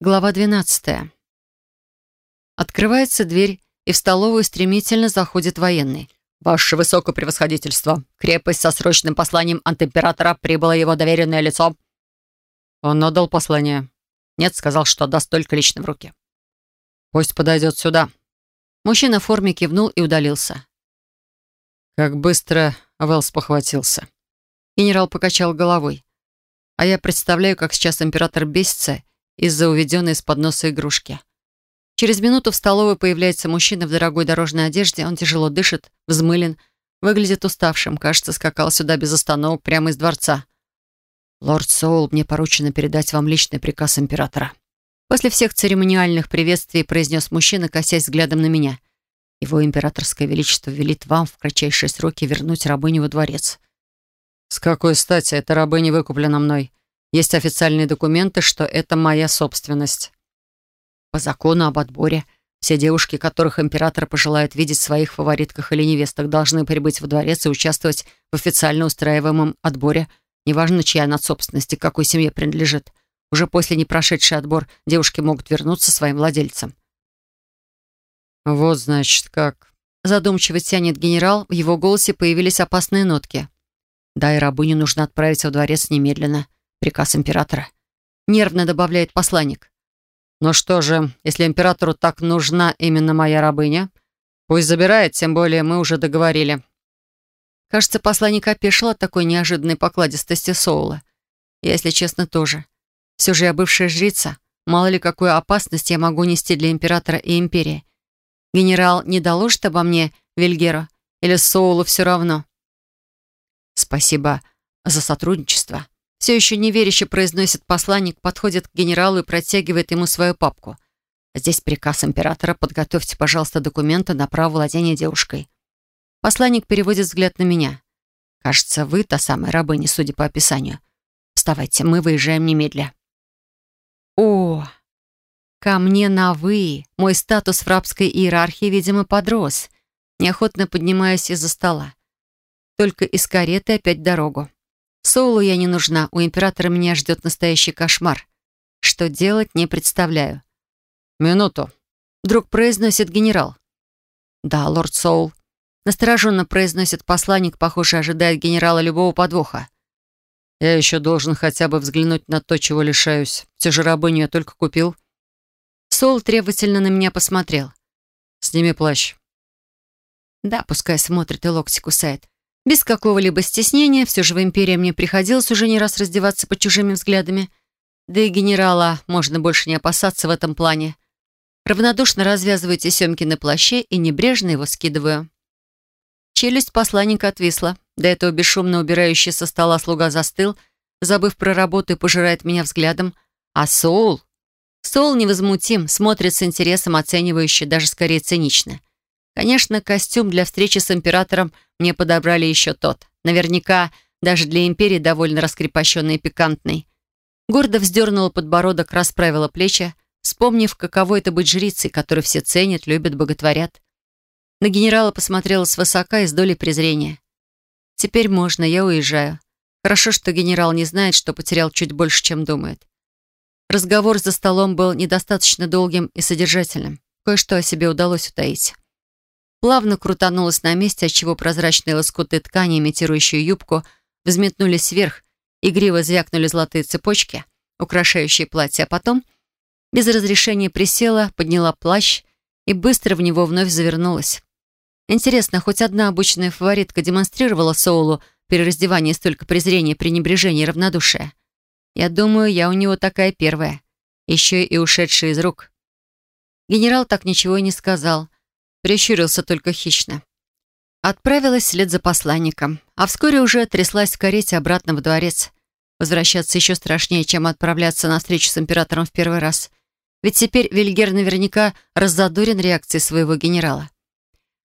Глава 12. Открывается дверь, и в столовую стремительно заходит военный. «Ваше высокопревосходительство! Крепость со срочным посланием от императора прибыло его доверенное лицо». Он отдал послание. Нет, сказал, что отдаст только лично в руки. «Пусть подойдет сюда». Мужчина в форме кивнул и удалился. Как быстро Вэлс похватился. Генерал покачал головой. А я представляю, как сейчас император бесится из-за уведенной из-под игрушки. Через минуту в столовой появляется мужчина в дорогой дорожной одежде. Он тяжело дышит, взмылен, выглядит уставшим. Кажется, скакал сюда без остановок прямо из дворца. «Лорд Соул, мне поручено передать вам личный приказ императора». После всех церемониальных приветствий произнес мужчина, косясь взглядом на меня. Его императорское величество велит вам в кратчайшие сроки вернуть рабыню во дворец. «С какой стати эта рабыня выкуплена мной? Есть официальные документы, что это моя собственность. По закону об отборе, все девушки, которых император пожелает видеть в своих фаворитках или невестах, должны прибыть во дворец и участвовать в официально устраиваемом отборе, неважно, чья она собственность и какой семье принадлежит. Уже после непрошедший отбор девушки могут вернуться своим владельцам. «Вот, значит, как...» Задумчиво тянет генерал, в его голосе появились опасные нотки. «Да, и рабыню нужно отправить во дворец немедленно. Приказ императора. Нервно добавляет посланник. Ну что же, если императору так нужна именно моя рабыня, пусть забирает, тем более мы уже договорили. Кажется, посланник опешил от такой неожиданной покладистости Соула. Я, если честно, тоже. Все же я бывшая жрица. Мало ли, какую опасность я могу нести для императора и империи. Генерал не доложит обо мне Вильгеру? Или Соулу все равно? Спасибо за сотрудничество. Все еще неверяще произносит посланник, подходит к генералу и протягивает ему свою папку. Здесь приказ императора. Подготовьте, пожалуйста, документы на право владения девушкой. Посланник переводит взгляд на меня. Кажется, вы та самая рабыня, судя по описанию. Вставайте, мы выезжаем немедля. О, ко мне на «вы». Мой статус в рабской иерархии, видимо, подрос. Неохотно поднимаюсь из-за стола. Только из кареты опять дорогу. Соулу я не нужна, у императора меня ждет настоящий кошмар. Что делать, не представляю. «Минуту», — вдруг произносит генерал. «Да, лорд Соул», — настороженно произносит посланник, похоже, ожидает генерала любого подвоха. «Я еще должен хотя бы взглянуть на то, чего лишаюсь. Все же рабыню я только купил». Соул требовательно на меня посмотрел. «Сними плащ». Да, пускай смотрит и локти кусает. Без какого-либо стеснения, все же в империи мне приходилось уже не раз раздеваться под чужими взглядами. Да и генерала можно больше не опасаться в этом плане. Равнодушно развязываю тесемки на плаще и небрежно его скидываю. Челюсть посланника отвисла. До этого бесшумно убирающий со стола слуга застыл, забыв про работу и пожирает меня взглядом. А Соул? Соул невозмутим, смотрит с интересом, оценивающе, даже скорее цинично. Конечно, костюм для встречи с императором мне подобрали еще тот. Наверняка даже для империи довольно раскрепощенный и пикантный. Гордо вздернула подбородок, расправила плечи, вспомнив, каково это быть жрицей, которую все ценят, любят, боготворят. На генерала посмотрела свысока и с долей презрения. «Теперь можно, я уезжаю. Хорошо, что генерал не знает, что потерял чуть больше, чем думает». Разговор за столом был недостаточно долгим и содержательным. Кое-что о себе удалось утаить плавно крутанулась на месте, отчего прозрачные лоскуты ткани, имитирующие юбку, взметнулись вверх, игриво звякнули золотые цепочки, украшающие платье, а потом без разрешения присела, подняла плащ и быстро в него вновь завернулась. Интересно, хоть одна обычная фаворитка демонстрировала Соулу раздевании столько презрения, пренебрежения и равнодушия? Я думаю, я у него такая первая, еще и ушедшая из рук. Генерал так ничего и не сказал — Прищурился только хищно. Отправилась вслед за посланником, а вскоре уже тряслась в карете обратно в дворец. Возвращаться еще страшнее, чем отправляться на встречу с императором в первый раз. Ведь теперь Вильгер наверняка раззадорен реакцией своего генерала.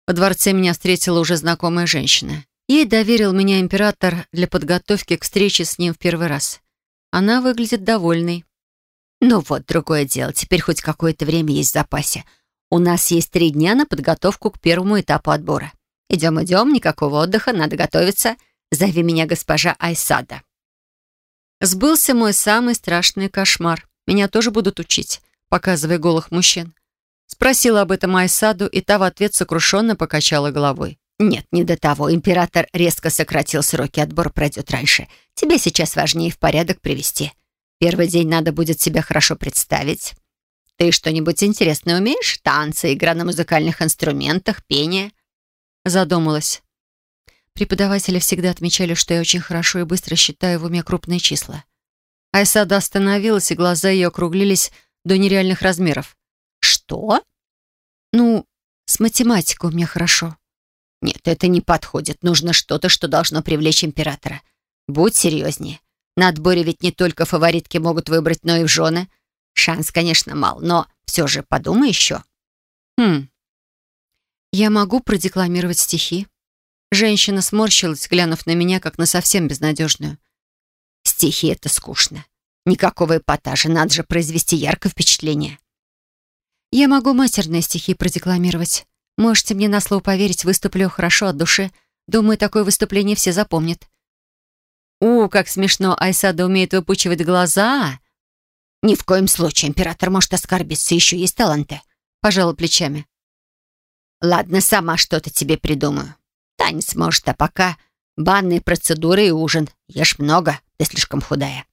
Во дворце меня встретила уже знакомая женщина. Ей доверил меня император для подготовки к встрече с ним в первый раз. Она выглядит довольной. «Ну вот, другое дело. Теперь хоть какое-то время есть в запасе. У нас есть три дня на подготовку к первому этапу отбора. Идем, идем, никакого отдыха, надо готовиться. Зови меня госпожа Айсада». Сбылся мой самый страшный кошмар. Меня тоже будут учить, показывая голых мужчин. Спросила об этом Айсаду, и та в ответ сокрушенно покачала головой. «Нет, не до того. Император резко сократил сроки, отбор пройдет раньше. Тебе сейчас важнее в порядок привести. Первый день надо будет себя хорошо представить. Ты что-нибудь интересное умеешь? Танцы, игра на музыкальных инструментах, пение?» Задумалась. Преподаватели всегда отмечали, что я очень хорошо и быстро считаю в уме крупные числа. Айсада остановилась, и глаза ее округлились до нереальных размеров. «Что?» «Ну, с математикой у меня хорошо». «Нет, это не подходит. Нужно что-то, что должно привлечь императора. Будь серьезнее. На отборе ведь не только фаворитки могут выбрать, но и в жены. Шанс, конечно, мал, но все же подумай еще». «Хм. Я могу продекламировать стихи?» Женщина сморщилась, глянув на меня, как на совсем безнадежную. «Стихи — это скучно. Никакого эпатажа, надо же произвести яркое впечатление». «Я могу матерные стихи продекламировать. Можете мне на слово поверить, выступлю хорошо от души. Думаю, такое выступление все запомнят». «У, как смешно, Айсада умеет выпучивать глаза!» «Ни в коем случае, император может оскорбиться, еще есть таланты», — пожала плечами. «Ладно, сама что-то тебе придумаю. Танец может, а пока банные процедуры и ужин. Ешь много, ты слишком худая».